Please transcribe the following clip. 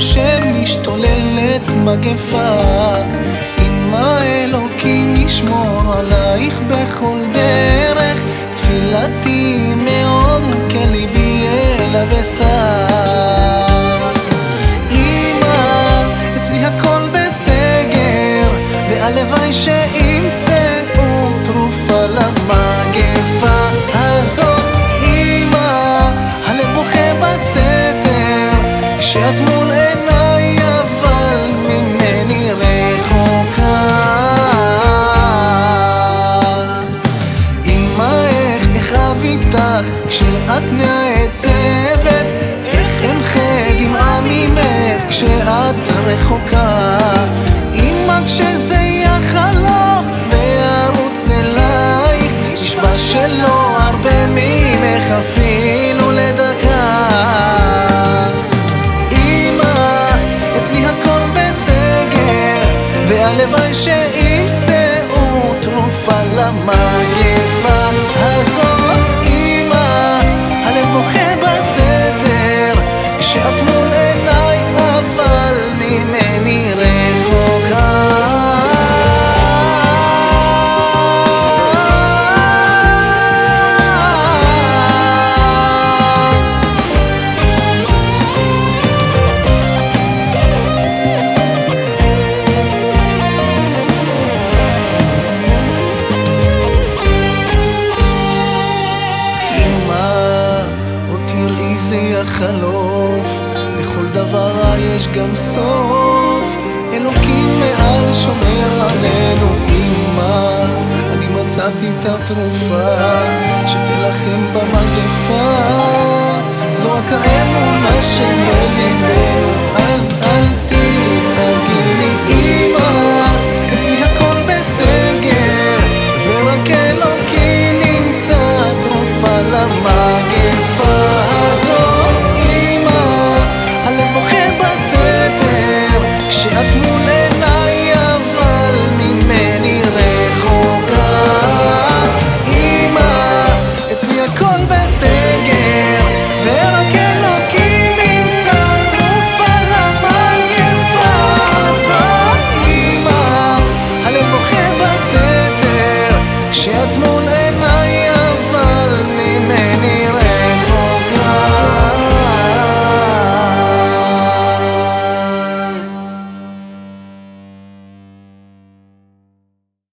שמשתוללת מגפה. אמא אלוקים ישמור עלייך בכל דרך תפילתי מעומקי ליבי אל הבשר. אמא, אצלי הכל בסגר והלוואי שימצאו מול עיניי איך איתך כשאת נעצבת איך אמחה דמעה ממך כשאת רחוקה? אמא, כשזה יחלוף וארוץ אלייך נשבע שלא והלוואי שימצאו תרופה למגפה הזאת אמא, הלב בוכה בסתר כשאת מול עיניי אבל ממני רחוקה החלוף, לכל דבר רע יש גם סוף. אלוקים מעל שומר עלינו, אמא, אני מצאתי את התרופה, שתילחם במגפה. זו רק האמונה שבליבנו, אז אל תדאגי לי, אמא, אצלי הכל בסגר, ורק אלוקים נמצא תרופה למגפה.